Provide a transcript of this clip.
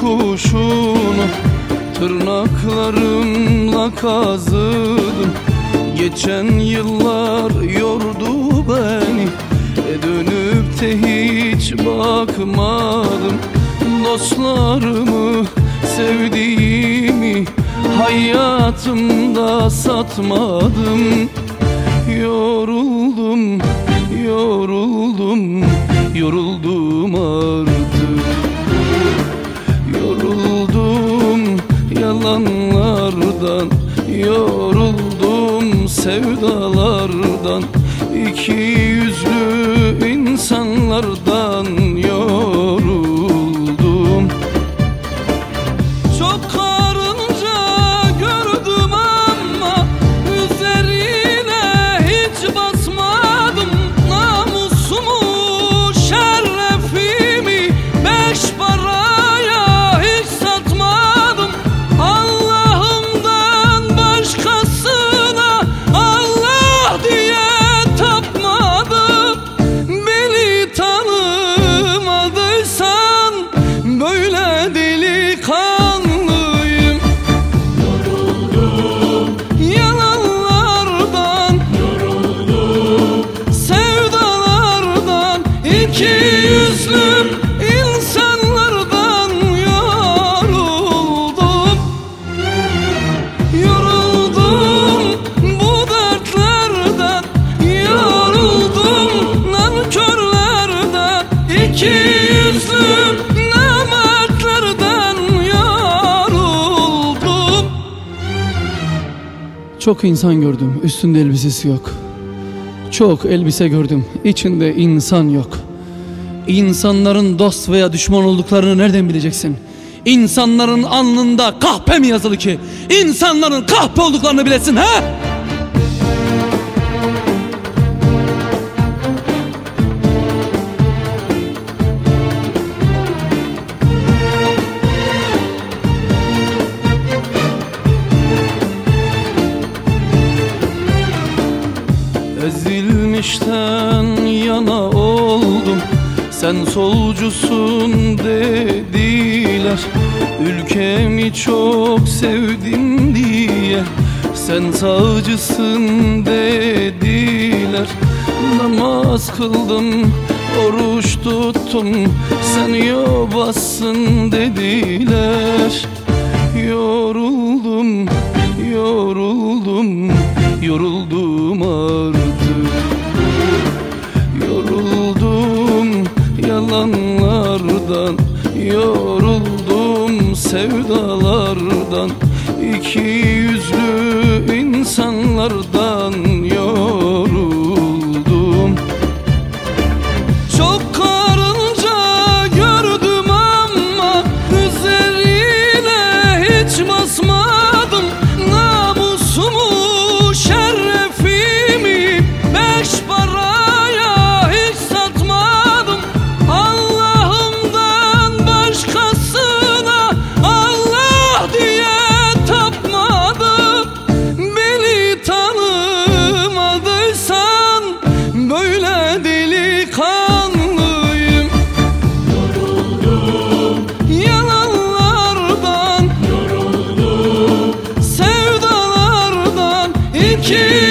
kuşunu Tırnaklarımla kazıdım. Geçen yıllar yordu beni e Dönüp de hiç bakmadım. Dostlarımı, sevdiğimi Hayatımda satmadım. Yoruldum, yoruldum, yoruldum yalanlardan Yoruldum sevdalardan iki yüzlü insanlardan iki yüzlü namertlerden yoruldum Çok insan gördüm üstünde elbisesi yok Çok elbise gördüm içinde insan yok İnsanların dost veya düşman olduklarını nereden bileceksin? İnsanların alnında kahpe mi yazılı ki? İnsanların kahpe olduklarını bilesin ha? Ezilmişten yana oldum. Sen solcusun dediler. Ülkemi çok sevdim diye. Sen sağcısın dediler. Namaz kıldım, oruç tuttum. Sen yobazsın dediler. Yoruldum, yoruldum, yoruldum sevdalardan iki you.